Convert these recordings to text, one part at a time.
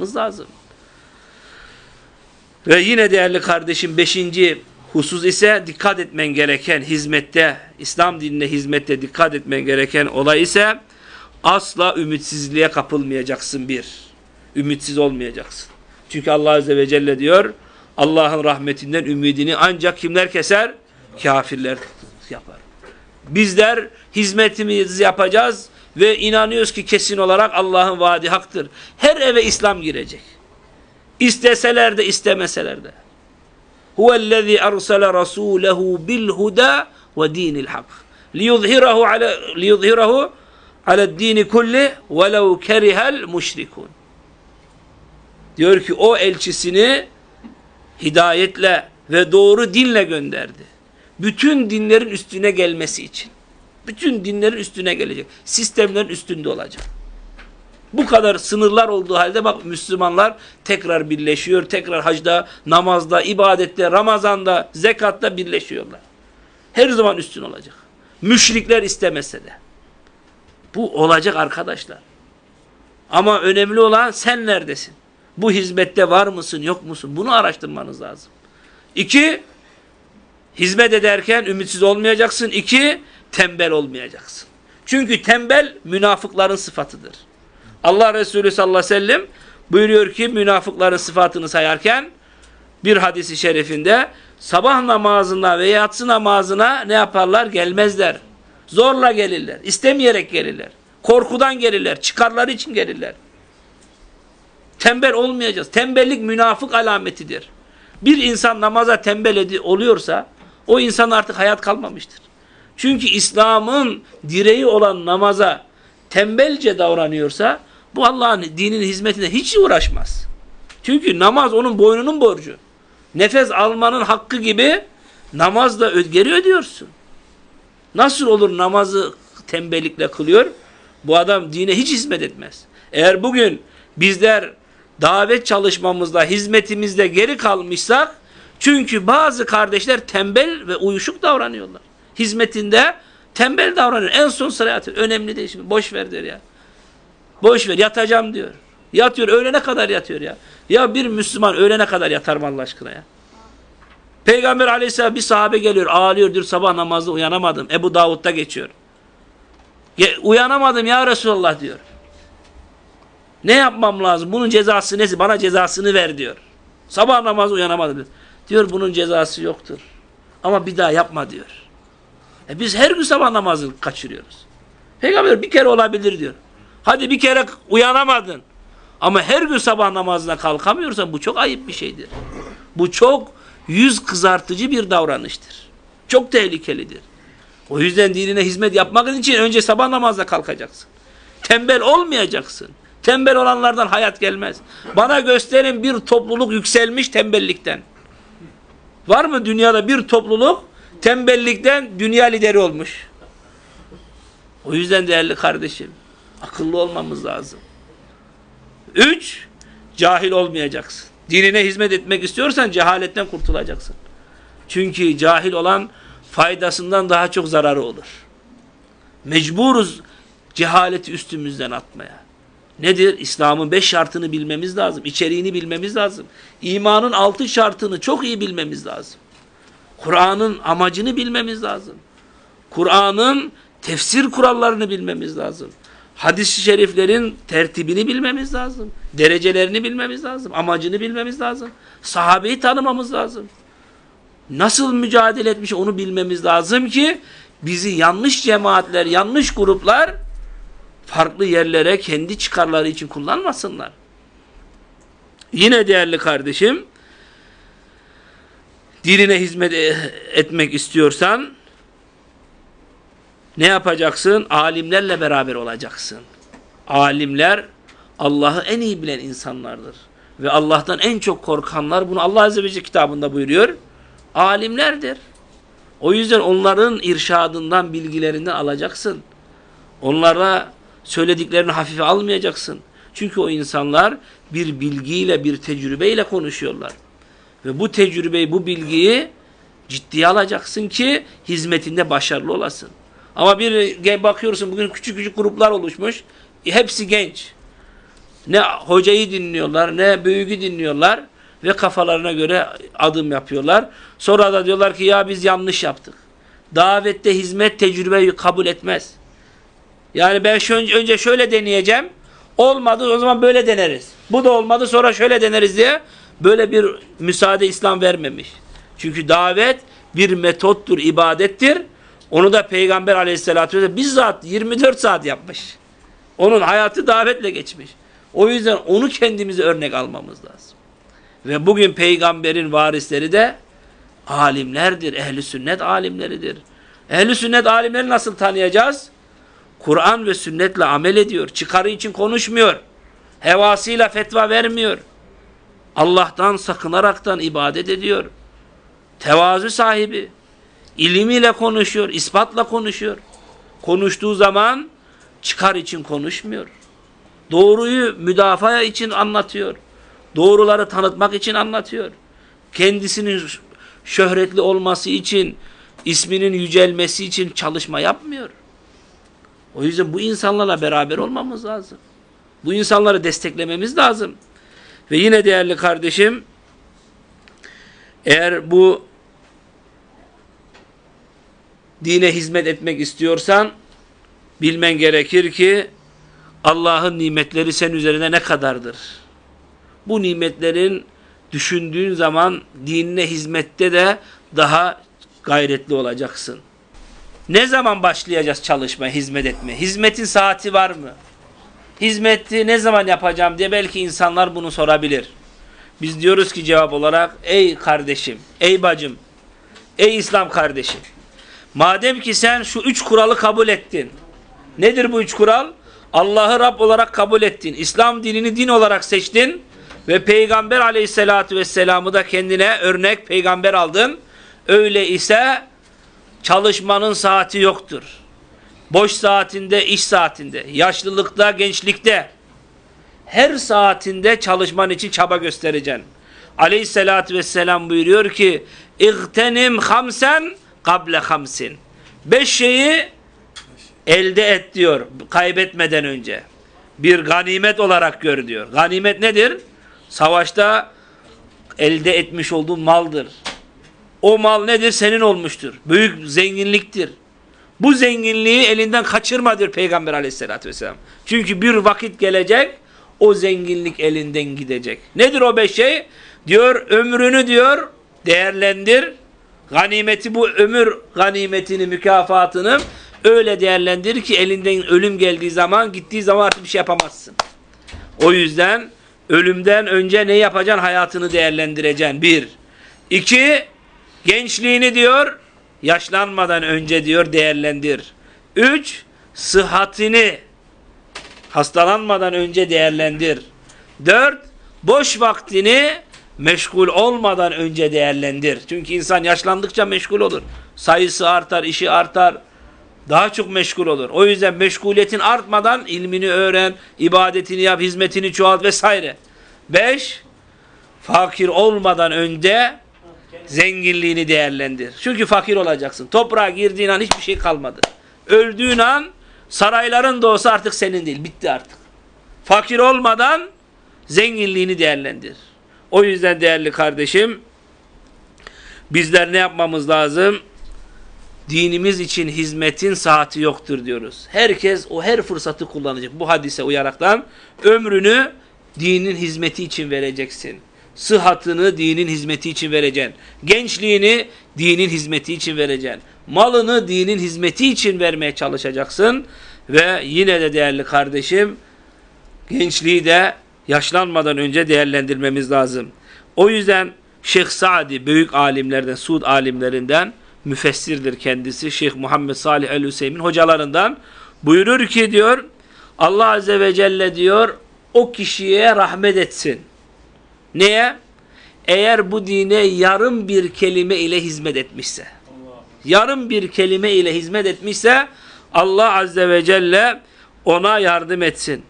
çalışmamız lazım. Ve yine değerli kardeşim beşinci husus ise dikkat etmen gereken hizmette, İslam dinine hizmette dikkat etmen gereken olay ise asla ümitsizliğe kapılmayacaksın bir. Ümitsiz olmayacaksın. Çünkü Allah Azze ve Celle diyor Allah'ın rahmetinden ümidini ancak kimler keser? Kafirler yapar. Bizler hizmetimizi yapacağız ve inanıyoruz ki kesin olarak Allah'ın vaadi haktır. Her eve İslam girecek. İsteseler de istemeseler de. Huvellezî ersele rasûlehu bil huda ve dinil hak. Liyuzhirahu ala liyuzhirahu ala dini kulli velev kerihel müşrikun. Diyor ki o elçisini hidayetle ve doğru dinle gönderdi. Bütün dinlerin üstüne gelmesi için. Bütün dinlerin üstüne gelecek. Sistemlerin üstünde olacak. Bu kadar sınırlar olduğu halde bak Müslümanlar tekrar birleşiyor. Tekrar hacda, namazda, ibadette, Ramazan'da, zekatta birleşiyorlar. Her zaman üstün olacak. Müşrikler istemese de. Bu olacak arkadaşlar. Ama önemli olan sen neredesin? Bu hizmette var mısın, yok musun? Bunu araştırmanız lazım. İki, hizmet ederken ümitsiz olmayacaksın. İki, tembel olmayacaksın. Çünkü tembel münafıkların sıfatıdır. Allah Resulü sallallahu aleyhi ve sellem buyuruyor ki münafıkların sıfatını sayarken bir hadisi şerifinde sabah namazına ve yatsı namazına ne yaparlar? Gelmezler. Zorla gelirler. istemeyerek gelirler. Korkudan gelirler. Çıkarları için gelirler. Tembel olmayacağız. Tembellik münafık alametidir. Bir insan namaza tembel oluyorsa o insan artık hayat kalmamıştır. Çünkü İslam'ın direği olan namaza tembelce davranıyorsa bu Allah'ın dininin hizmetine hiç uğraşmaz. Çünkü namaz onun boynunun borcu. Nefes almanın hakkı gibi namaz da geri ödüyorsun. Nasıl olur namazı tembellikle kılıyor? Bu adam dine hiç hizmet etmez. Eğer bugün bizler davet çalışmamızda, hizmetimizde geri kalmışsak çünkü bazı kardeşler tembel ve uyuşuk davranıyorlar. Hizmetinde tembel davranıyor. En son sıraya atıyor. Önemli değil şimdi. Boş ver der ya. Boş ver yatacağım diyor. Yatıyor öğlene kadar yatıyor ya. Ya bir Müslüman öğlene kadar yatar mı Allah aşkına ya? Peygamber aleyhisselam bir sahabe geliyor ağlıyor diyor sabah namazda uyanamadım. Ebu Davud'da geçiyor. Uyanamadım ya Resulallah diyor. Ne yapmam lazım? Bunun cezası nesi? Bana cezasını ver diyor. Sabah namazı uyanamadım diyor. Diyor bunun cezası yoktur. Ama bir daha yapma diyor. E biz her gün sabah namazını kaçırıyoruz. Peygamber bir kere olabilir diyor. Hadi bir kere uyanamadın. Ama her gün sabah namazına kalkamıyorsan bu çok ayıp bir şeydir. Bu çok yüz kızartıcı bir davranıştır. Çok tehlikelidir. O yüzden dinine hizmet yapmak için önce sabah namazına kalkacaksın. Tembel olmayacaksın. Tembel olanlardan hayat gelmez. Bana gösterin bir topluluk yükselmiş tembellikten. Var mı dünyada bir topluluk tembellikten dünya lideri olmuş? O yüzden değerli kardeşim akıllı olmamız lazım. Üç, cahil olmayacaksın. Dinine hizmet etmek istiyorsan cehaletten kurtulacaksın. Çünkü cahil olan faydasından daha çok zararı olur. Mecburuz cehaleti üstümüzden atmaya. Nedir? İslam'ın beş şartını bilmemiz lazım. İçeriğini bilmemiz lazım. İmanın altı şartını çok iyi bilmemiz lazım. Kur'an'ın amacını bilmemiz lazım. Kur'an'ın tefsir kurallarını bilmemiz lazım. Hadis-i şeriflerin tertibini bilmemiz lazım. Derecelerini bilmemiz lazım. Amacını bilmemiz lazım. Sahabeyi tanımamız lazım. Nasıl mücadele etmiş onu bilmemiz lazım ki bizi yanlış cemaatler, yanlış gruplar farklı yerlere kendi çıkarları için kullanmasınlar. Yine değerli kardeşim, dinine hizmet e, etmek istiyorsan ne yapacaksın? Alimlerle beraber olacaksın. Alimler Allah'ı en iyi bilen insanlardır. Ve Allah'tan en çok korkanlar bunu Allah Azze ve Celle kitabında buyuruyor. Alimlerdir. O yüzden onların irşadından, bilgilerinden alacaksın. Onlara söylediklerini hafife almayacaksın. Çünkü o insanlar bir bilgiyle, bir tecrübeyle konuşuyorlar. Ve bu tecrübeyi, bu bilgiyi ciddiye alacaksın ki hizmetinde başarılı olasın. Ama bir bakıyorsun bugün küçük küçük gruplar oluşmuş. hepsi genç. Ne hocayı dinliyorlar, ne büyüğü dinliyorlar ve kafalarına göre adım yapıyorlar. Sonra da diyorlar ki ya biz yanlış yaptık. Davette hizmet tecrübeyi kabul etmez. Yani ben önce şöyle deneyeceğim. Olmadı o zaman böyle deneriz. Bu da olmadı sonra şöyle deneriz diye böyle bir müsaade İslam vermemiş. Çünkü davet bir metottur, ibadettir. Onu da Peygamber aleyhissalatü vesselam bizzat 24 saat yapmış. Onun hayatı davetle geçmiş. O yüzden onu kendimize örnek almamız lazım. Ve bugün peygamberin varisleri de alimlerdir. Ehli sünnet alimleridir. Ehli sünnet alimleri nasıl tanıyacağız? Kur'an ve sünnetle amel ediyor. Çıkarı için konuşmuyor. Hevasıyla fetva vermiyor. Allah'tan sakınaraktan ibadet ediyor. Tevazu sahibi. İlimiyle konuşuyor, ispatla konuşuyor. Konuştuğu zaman çıkar için konuşmuyor. Doğruyu müdafaa için anlatıyor. Doğruları tanıtmak için anlatıyor. Kendisinin şöhretli olması için, isminin yücelmesi için çalışma yapmıyor. O yüzden bu insanlarla beraber olmamız lazım. Bu insanları desteklememiz lazım. Ve yine değerli kardeşim, eğer bu dine hizmet etmek istiyorsan, bilmen gerekir ki Allah'ın nimetleri senin üzerine ne kadardır? Bu nimetlerin düşündüğün zaman dinine hizmette de daha gayretli olacaksın. Ne zaman başlayacağız çalışmaya, hizmet etmeye? Hizmetin saati var mı? Hizmeti ne zaman yapacağım diye belki insanlar bunu sorabilir. Biz diyoruz ki cevap olarak ey kardeşim, ey bacım, ey İslam kardeşim. Madem ki sen şu üç kuralı kabul ettin. Nedir bu üç kural? Allah'ı Rab olarak kabul ettin. İslam dinini din olarak seçtin. Ve Peygamber aleyhissalatü vesselam'ı da kendine örnek peygamber aldın. Öyle ise çalışmanın saati yoktur. Boş saatinde, iş saatinde, yaşlılıkta, gençlikte her saatinde çalışman için çaba göstereceksin. Aleyhissalatü vesselam buyuruyor ki İğtenim hamsen kable hamsin. Beş şeyi elde et diyor kaybetmeden önce. Bir ganimet olarak gör diyor. Ganimet nedir? Savaşta elde etmiş olduğun maldır. O mal nedir? Senin olmuştur. Büyük zenginliktir. Bu zenginliği elinden kaçırma diyor Peygamber aleyhissalatü vesselam. Çünkü bir vakit gelecek o zenginlik elinden gidecek. Nedir o beş şey? Diyor ömrünü diyor değerlendir. Ganimeti bu ömür ganimetini, mükafatını öyle değerlendir ki elinden ölüm geldiği zaman, gittiği zaman artık bir şey yapamazsın. O yüzden ölümden önce ne yapacaksın? Hayatını değerlendireceksin. Bir. İki, gençliğini diyor, yaşlanmadan önce diyor değerlendir. Üç, sıhhatini hastalanmadan önce değerlendir. Dört, boş vaktini meşgul olmadan önce değerlendir. Çünkü insan yaşlandıkça meşgul olur. Sayısı artar, işi artar. Daha çok meşgul olur. O yüzden meşguliyetin artmadan ilmini öğren, ibadetini yap, hizmetini çoğalt vesaire. Beş, fakir olmadan önce zenginliğini değerlendir. Çünkü fakir olacaksın. Toprağa girdiğin an hiçbir şey kalmadı. Öldüğün an sarayların da olsa artık senin değil. Bitti artık. Fakir olmadan zenginliğini değerlendir. O yüzden değerli kardeşim bizler ne yapmamız lazım? Dinimiz için hizmetin saati yoktur diyoruz. Herkes o her fırsatı kullanacak. Bu hadise uyaraktan ömrünü dinin hizmeti için vereceksin. Sıhhatını dinin hizmeti için vereceksin. Gençliğini dinin hizmeti için vereceksin. Malını dinin hizmeti için vermeye çalışacaksın. Ve yine de değerli kardeşim gençliği de yaşlanmadan önce değerlendirmemiz lazım. O yüzden Şeyh Sa'di büyük alimlerden, Suud alimlerinden müfessirdir kendisi. Şeyh Muhammed Salih el-Hüseyin hocalarından buyurur ki diyor Allah Azze ve Celle diyor o kişiye rahmet etsin. Neye? Eğer bu dine yarım bir kelime ile hizmet etmişse. Yarım bir kelime ile hizmet etmişse Allah Azze ve Celle ona yardım etsin.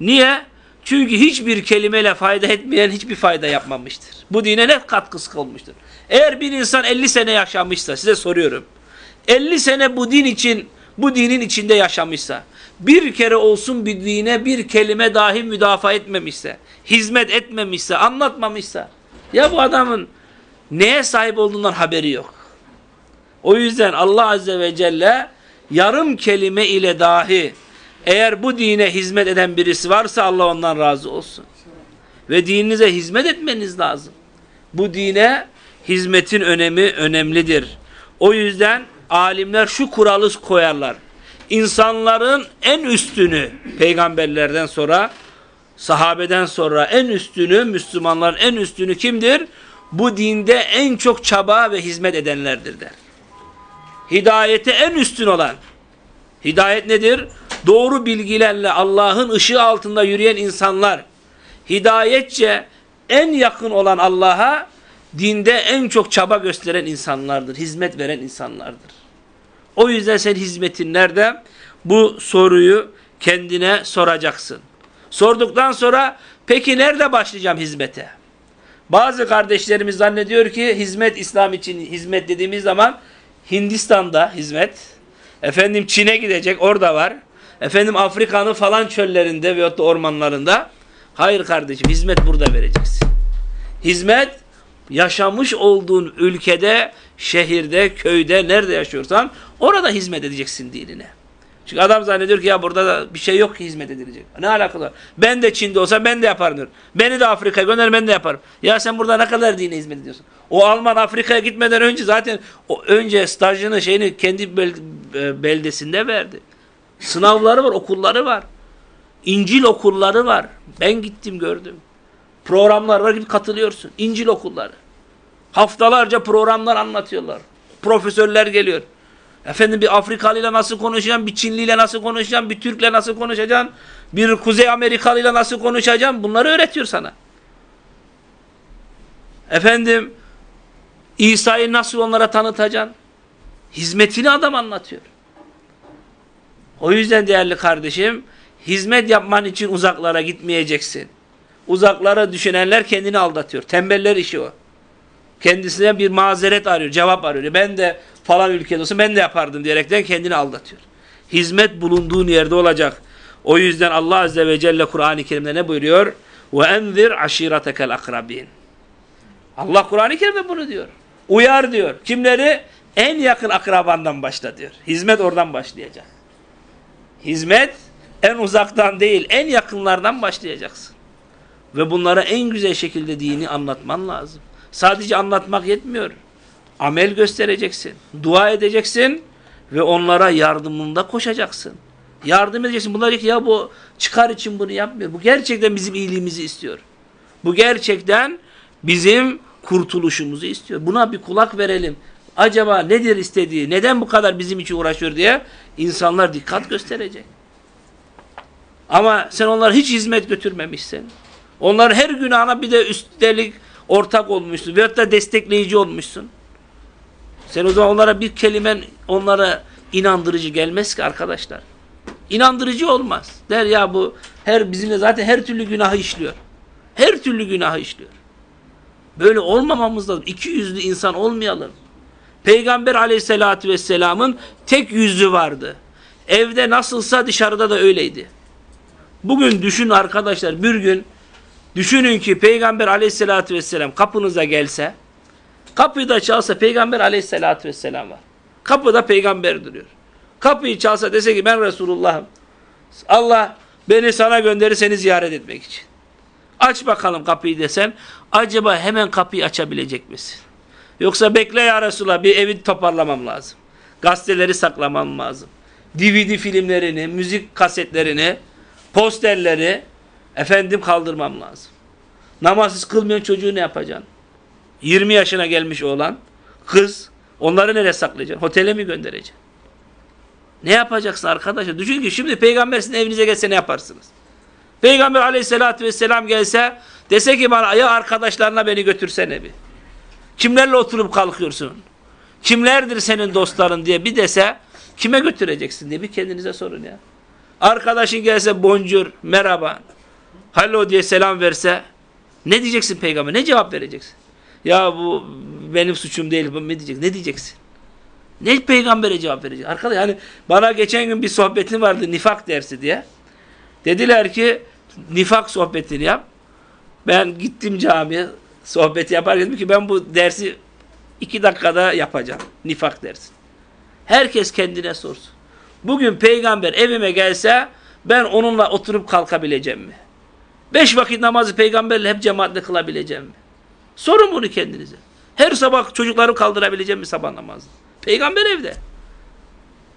Niye? Çünkü hiçbir kelimeyle fayda etmeyen hiçbir fayda yapmamıştır. Bu dine ne katkısı olmuştur? Eğer bir insan 50 sene yaşamışsa size soruyorum. 50 sene bu din için bu dinin içinde yaşamışsa, bir kere olsun bir dine bir kelime dahi müdafaa etmemişse, hizmet etmemişse, anlatmamışsa, ya bu adamın neye sahip olduğundan haberi yok. O yüzden Allah Azze ve Celle yarım kelime ile dahi eğer bu dine hizmet eden birisi varsa Allah ondan razı olsun. Ve dininize hizmet etmeniz lazım. Bu dine hizmetin önemi önemlidir. O yüzden alimler şu kuralı koyarlar. İnsanların en üstünü peygamberlerden sonra sahabeden sonra en üstünü Müslümanların en üstünü kimdir? Bu dinde en çok çaba ve hizmet edenlerdir der. Hidayete en üstün olan. Hidayet nedir? Doğru bilgilerle Allah'ın ışığı altında yürüyen insanlar. Hidayetçe en yakın olan Allah'a dinde en çok çaba gösteren insanlardır. Hizmet veren insanlardır. O yüzden sen hizmetin nerede? Bu soruyu kendine soracaksın. Sorduktan sonra peki nerede başlayacağım hizmete? Bazı kardeşlerimiz zannediyor ki hizmet İslam için hizmet dediğimiz zaman Hindistan'da hizmet, efendim Çin'e gidecek orada var, efendim Afrika'nın falan çöllerinde veyahut da ormanlarında. Hayır kardeşim hizmet burada vereceksin. Hizmet yaşamış olduğun ülkede, şehirde, köyde, nerede yaşıyorsan orada hizmet edeceksin dinine. Çünkü adam zannediyor ki ya burada da bir şey yok ki hizmet edilecek. Ne alakası var? Ben de Çin'de olsam ben de yaparım diyor. Beni de Afrika'ya gönder ben de yaparım. Ya sen burada ne kadar dine hizmet ediyorsun? O Alman Afrika'ya gitmeden önce zaten o önce stajını şeyini kendi e, beldesinde verdi. Sınavları var, okulları var. İncil okulları var. Ben gittim gördüm. Programlar var gibi katılıyorsun. İncil okulları. Haftalarca programlar anlatıyorlar. Profesörler geliyor. Efendim bir Afrikalı ile nasıl konuşacaksın, bir Çinli ile nasıl konuşacaksın, bir Türk ile nasıl konuşacaksın, bir Kuzey Amerikalı ile nasıl konuşacaksın bunları öğretiyor sana. Efendim İsa'yı nasıl onlara tanıtacaksın? Hizmetini adam anlatıyor. O yüzden değerli kardeşim hizmet yapman için uzaklara gitmeyeceksin. Uzaklara düşünenler kendini aldatıyor. Tembeller işi o. Kendisine bir mazeret arıyor, cevap arıyor. Ben de falan ülkede olsa ben de yapardım diyerekten kendini aldatıyor. Hizmet bulunduğun yerde olacak. O yüzden Allah Azze ve Celle Kur'an-ı Kerim'de ne buyuruyor? وَاَنْذِرْ عَشِيرَتَكَ الْاَقْرَبِينَ Allah Kur'an-ı Kerim'de bunu diyor. Uyar diyor. Kimleri? En yakın akrabandan başla diyor. Hizmet oradan başlayacak. Hizmet en uzaktan değil, en yakınlardan başlayacaksın. Ve bunlara en güzel şekilde dini anlatman lazım. Sadece anlatmak yetmiyor. Amel göstereceksin. Dua edeceksin ve onlara yardımında koşacaksın. Yardım edeceksin. Bunlar diyor ki ya bu çıkar için bunu yapmıyor. Bu gerçekten bizim iyiliğimizi istiyor. Bu gerçekten bizim kurtuluşumuzu istiyor. Buna bir kulak verelim. Acaba nedir istediği, neden bu kadar bizim için uğraşıyor diye insanlar dikkat gösterecek. Ama sen onlara hiç hizmet götürmemişsin. Onlar her günahına bir de üstelik ortak olmuşsun veyahut da destekleyici olmuşsun. Sen o zaman onlara bir kelimen onlara inandırıcı gelmez ki arkadaşlar. İnandırıcı olmaz. Der ya bu her bizimle zaten her türlü günahı işliyor. Her türlü günahı işliyor. Böyle olmamamız lazım. İki yüzlü insan olmayalım. Peygamber aleyhissalatü vesselamın tek yüzü vardı. Evde nasılsa dışarıda da öyleydi. Bugün düşün arkadaşlar bir gün düşünün ki Peygamber aleyhissalatü vesselam kapınıza gelse kapıyı da çalsa Peygamber aleyhissalatü vesselam var. Kapıda peygamber duruyor. Kapıyı çalsa dese ki ben Resulullah'ım. Allah beni sana gönderir seni ziyaret etmek için. Aç bakalım kapıyı desen acaba hemen kapıyı açabilecek misin? Yoksa bekle ya Resulallah bir evi toparlamam lazım. Gazeteleri saklamam lazım. DVD filmlerini, müzik kasetlerini, posterleri efendim kaldırmam lazım. Namazsız kılmayan çocuğu ne yapacaksın? 20 yaşına gelmiş olan kız onları nereye saklayacaksın? Otele mi göndereceksin? Ne yapacaksın arkadaşlar? Düşün ki şimdi peygamber sizin evinize gelse ne yaparsınız? Peygamber aleyhissalatü vesselam gelse dese ki bana ya arkadaşlarına beni götürsene bir. Kimlerle oturup kalkıyorsun? Kimlerdir senin dostların diye bir dese kime götüreceksin diye bir kendinize sorun ya. Arkadaşın gelse boncur, merhaba, hallo diye selam verse ne diyeceksin peygamber? Ne cevap vereceksin? Ya bu benim suçum değil. Ne diyeceksin? Ne diyeceksin? Ne peygambere cevap verecek? Arkadaş yani bana geçen gün bir sohbetim vardı nifak dersi diye. Dediler ki nifak sohbetini yap. Ben gittim camiye sohbeti yaparken dedim ki ben bu dersi iki dakikada yapacağım. Nifak dersi. Herkes kendine sorsun. Bugün peygamber evime gelse ben onunla oturup kalkabileceğim mi? Beş vakit namazı peygamberle hep cemaatle kılabileceğim mi? Sorun bunu kendinize. Her sabah çocukları kaldırabileceğim mi sabah namazı? Peygamber evde.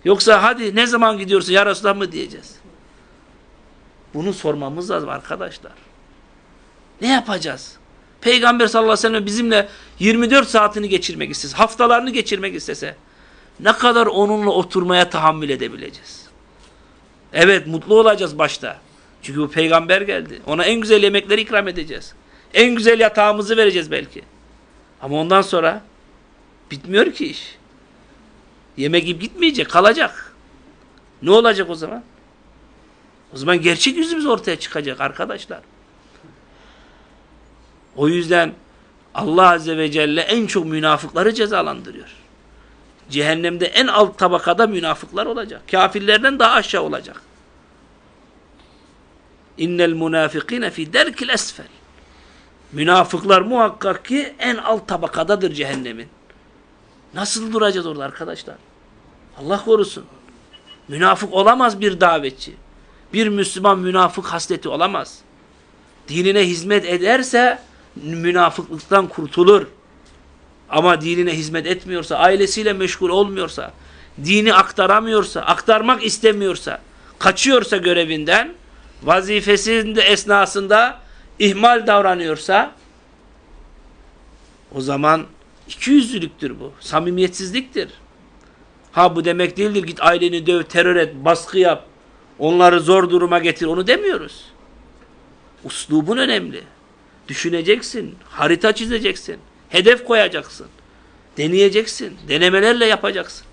Yoksa hadi ne zaman gidiyorsun ya Resulallah mı diyeceğiz. Bunu sormamız lazım arkadaşlar. Ne yapacağız? Peygamber sallallahu aleyhi ve sellem bizimle 24 saatini geçirmek istese, haftalarını geçirmek istese ne kadar onunla oturmaya tahammül edebileceğiz? Evet mutlu olacağız başta. Çünkü bu peygamber geldi. Ona en güzel yemekleri ikram edeceğiz. En güzel yatağımızı vereceğiz belki. Ama ondan sonra bitmiyor ki iş. Yemek gibi gitmeyecek, kalacak. Ne olacak o zaman? O zaman gerçek yüzümüz ortaya çıkacak arkadaşlar. O yüzden Allah Azze ve Celle en çok münafıkları cezalandırıyor. Cehennemde en alt tabakada münafıklar olacak. Kafirlerden daha aşağı olacak. İnnel münafikine fi derkil esfel. Münafıklar muhakkak ki en alt tabakadadır cehennemin. Nasıl duracağız orada arkadaşlar? Allah korusun. Münafık olamaz bir davetçi. Bir Müslüman münafık hasleti olamaz. Dinine hizmet ederse münafıklıktan kurtulur. Ama dinine hizmet etmiyorsa, ailesiyle meşgul olmuyorsa, dini aktaramıyorsa, aktarmak istemiyorsa, kaçıyorsa görevinden, vazifesinde esnasında ihmal davranıyorsa, o zaman ikiyüzlülüktür bu. Samimiyetsizliktir. Ha bu demek değildir git aileni döv, terör et, baskı yap, onları zor duruma getir. Onu demiyoruz. Uslubun önemli. Düşüneceksin, harita çizeceksin, hedef koyacaksın. Deneyeceksin, denemelerle yapacaksın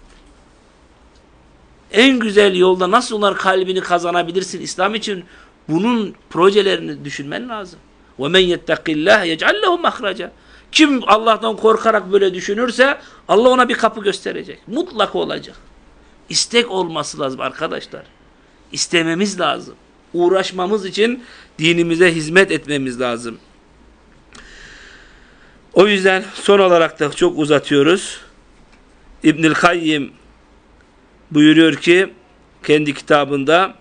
En güzel yolda nasıl onlar kalbini kazanabilirsin İslam için bunun projelerini düşünmen lazım. وَمَنْ يَتَّقِ اللّٰهِ يَجْعَلْ لَهُ مَخْرَجًا Kim Allah'tan korkarak böyle düşünürse Allah ona bir kapı gösterecek. Mutlak olacak. İstek olması lazım arkadaşlar. İstememiz lazım. Uğraşmamız için dinimize hizmet etmemiz lazım. O yüzden son olarak da çok uzatıyoruz. İbnül Kayyim buyuruyor ki kendi kitabında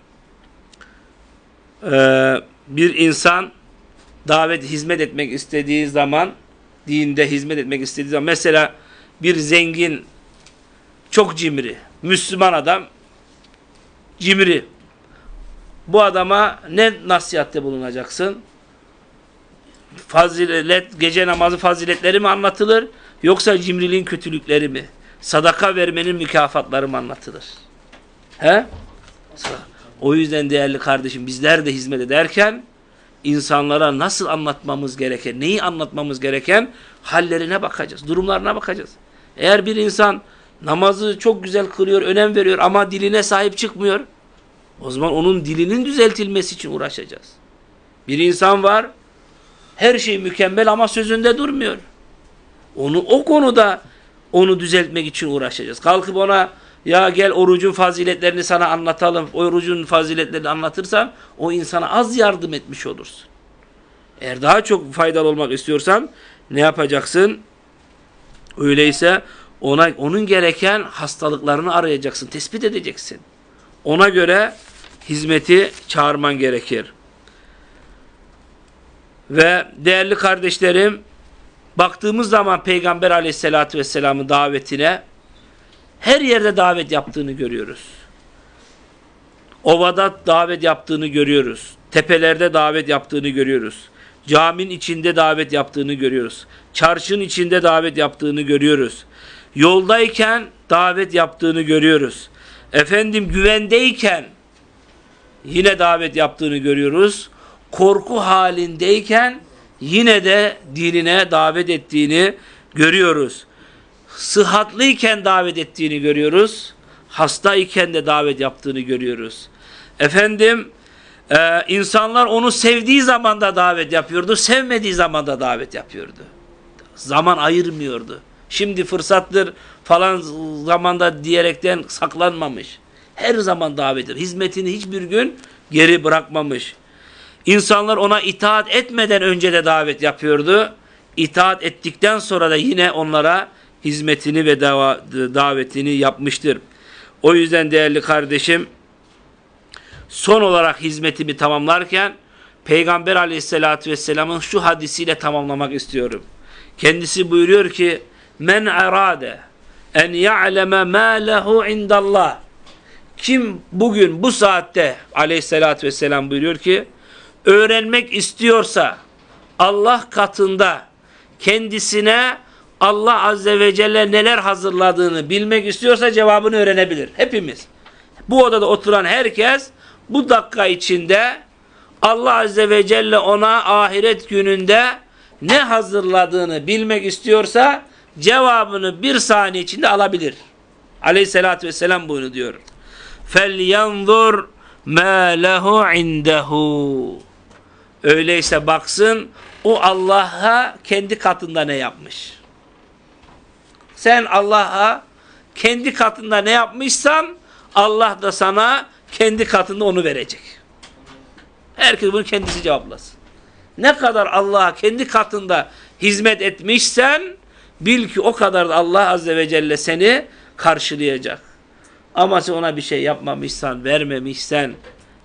bir insan davet hizmet etmek istediği zaman dinde hizmet etmek istediği zaman mesela bir zengin çok cimri Müslüman adam cimri bu adama ne nasihatte bulunacaksın? Fazilet, gece namazı faziletleri mi anlatılır? Yoksa cimriliğin kötülükleri mi? Sadaka vermenin mükafatları anlatılır? He? O yüzden değerli kardeşim bizler de hizmet ederken insanlara nasıl anlatmamız gereken, neyi anlatmamız gereken hallerine bakacağız, durumlarına bakacağız. Eğer bir insan namazı çok güzel kılıyor, önem veriyor ama diline sahip çıkmıyor, o zaman onun dilinin düzeltilmesi için uğraşacağız. Bir insan var, her şey mükemmel ama sözünde durmuyor. Onu o konuda onu düzeltmek için uğraşacağız. Kalkıp ona ya gel orucun faziletlerini sana anlatalım. Orucun faziletlerini anlatırsan o insana az yardım etmiş olursun. Eğer daha çok faydalı olmak istiyorsan ne yapacaksın? Öyleyse ona onun gereken hastalıklarını arayacaksın, tespit edeceksin. Ona göre hizmeti çağırman gerekir. Ve değerli kardeşlerim, baktığımız zaman Peygamber aleyhissalatü vesselamın davetine her yerde davet yaptığını görüyoruz. Ovada davet yaptığını görüyoruz. Tepelerde davet yaptığını görüyoruz. Caminin içinde davet yaptığını görüyoruz. Çarşının içinde davet yaptığını görüyoruz. Yoldayken davet yaptığını görüyoruz. Efendim güvendeyken yine davet yaptığını görüyoruz. Korku halindeyken yine de dinine davet ettiğini görüyoruz. Sıhhatlıyken davet ettiğini görüyoruz. Hastayken de davet yaptığını görüyoruz. Efendim e, insanlar onu sevdiği zaman da davet yapıyordu. Sevmediği zaman da davet yapıyordu. Zaman ayırmıyordu. Şimdi fırsattır falan zamanda diyerekten saklanmamış. Her zaman davettir. Hizmetini hiçbir gün geri bırakmamış. İnsanlar ona itaat etmeden önce de davet yapıyordu. İtaat ettikten sonra da yine onlara hizmetini ve davetini yapmıştır. O yüzden değerli kardeşim son olarak hizmetimi tamamlarken Peygamber aleyhissalatü vesselamın şu hadisiyle tamamlamak istiyorum. Kendisi buyuruyor ki men arade en ya'leme ma lehu indallah kim bugün bu saatte aleyhissalatü vesselam buyuruyor ki öğrenmek istiyorsa Allah katında kendisine Allah azze ve celle neler hazırladığını bilmek istiyorsa cevabını öğrenebilir. Hepimiz. Bu odada oturan herkes bu dakika içinde Allah azze ve celle ona ahiret gününde ne hazırladığını bilmek istiyorsa cevabını bir saniye içinde alabilir. Aleyhissalatü vesselam bunu diyor. فَلْيَنْظُرْ مَا لَهُ عِنْدَهُ Öyleyse baksın o Allah'a kendi katında ne yapmış. Sen Allah'a kendi katında ne yapmışsan Allah da sana kendi katında onu verecek. Herkes bunu kendisi cevaplasın. Ne kadar Allah'a kendi katında hizmet etmişsen bil ki o kadar da Allah Azze ve Celle seni karşılayacak. Ama sen ona bir şey yapmamışsan, vermemişsen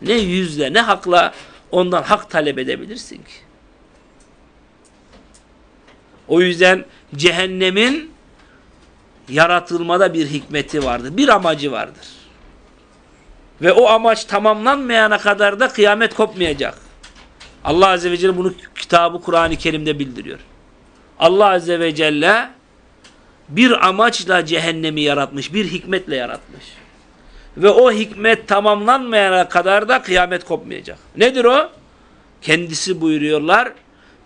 ne yüzle ne hakla ondan hak talep edebilirsin ki. O yüzden cehennemin yaratılmada bir hikmeti vardır. Bir amacı vardır. Ve o amaç tamamlanmayana kadar da kıyamet kopmayacak. Allah Azze ve Celle bunu kitabı Kur'an-ı Kerim'de bildiriyor. Allah Azze ve Celle bir amaçla cehennemi yaratmış, bir hikmetle yaratmış. Ve o hikmet tamamlanmayana kadar da kıyamet kopmayacak. Nedir o? Kendisi buyuruyorlar.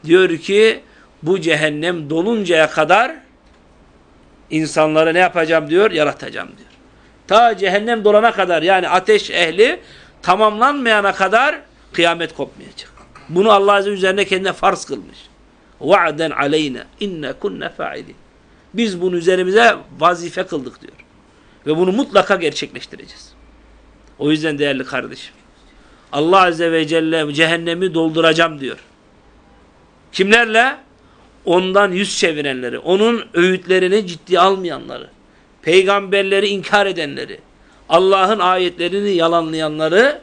Diyor ki bu cehennem doluncaya kadar insanları ne yapacağım diyor? Yaratacağım diyor. Ta cehennem dolana kadar yani ateş ehli tamamlanmayana kadar kıyamet kopmayacak. Bunu Allah Azze üzerine kendine farz kılmış. Va'den aleyna inne kunne fa'ilin. Biz bunu üzerimize vazife kıldık diyor. Ve bunu mutlaka gerçekleştireceğiz. O yüzden değerli kardeşim. Allah Azze ve Celle cehennemi dolduracağım diyor. Kimlerle? Ondan yüz çevirenleri, onun öğütlerini ciddi almayanları, peygamberleri inkar edenleri, Allah'ın ayetlerini yalanlayanları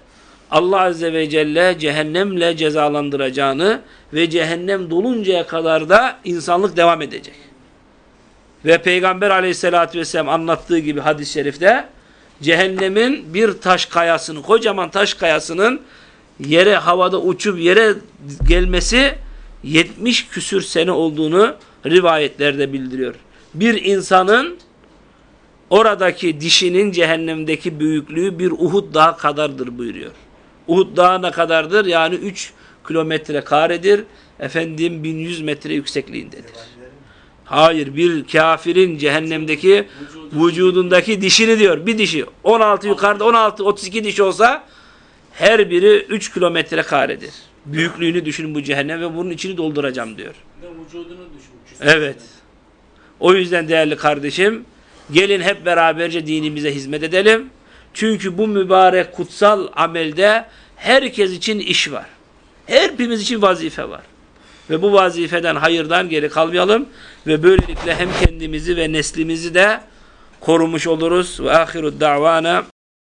Allah Azze ve Celle cehennemle cezalandıracağını ve cehennem doluncaya kadar da insanlık devam edecek. Ve Peygamber aleyhissalatü vesselam anlattığı gibi hadis-i şerifte cehennemin bir taş kayasının, kocaman taş kayasının yere havada uçup yere gelmesi 70 küsür sene olduğunu rivayetlerde bildiriyor. Bir insanın oradaki dişinin cehennemdeki büyüklüğü bir Uhud dağı kadardır buyuruyor. Uhud dağı ne kadardır? Yani 3 kilometre karedir. Efendim 1100 metre yüksekliğindedir. Hayır bir kafirin cehennemdeki vücudundaki dişini diyor. Bir dişi 16 yukarıda 16 32 diş olsa her biri 3 kilometre karedir. Büyüklüğünü düşünün bu cehennem ve bunun içini dolduracağım diyor. Evet. O yüzden değerli kardeşim gelin hep beraberce dinimize hizmet edelim. Çünkü bu mübarek kutsal amelde herkes için iş var. Hepimiz için vazife var. Ve bu vazifeden hayırdan geri kalmayalım ve böylelikle hem kendimizi ve neslimizi de korumuş oluruz. Ve ahiru davana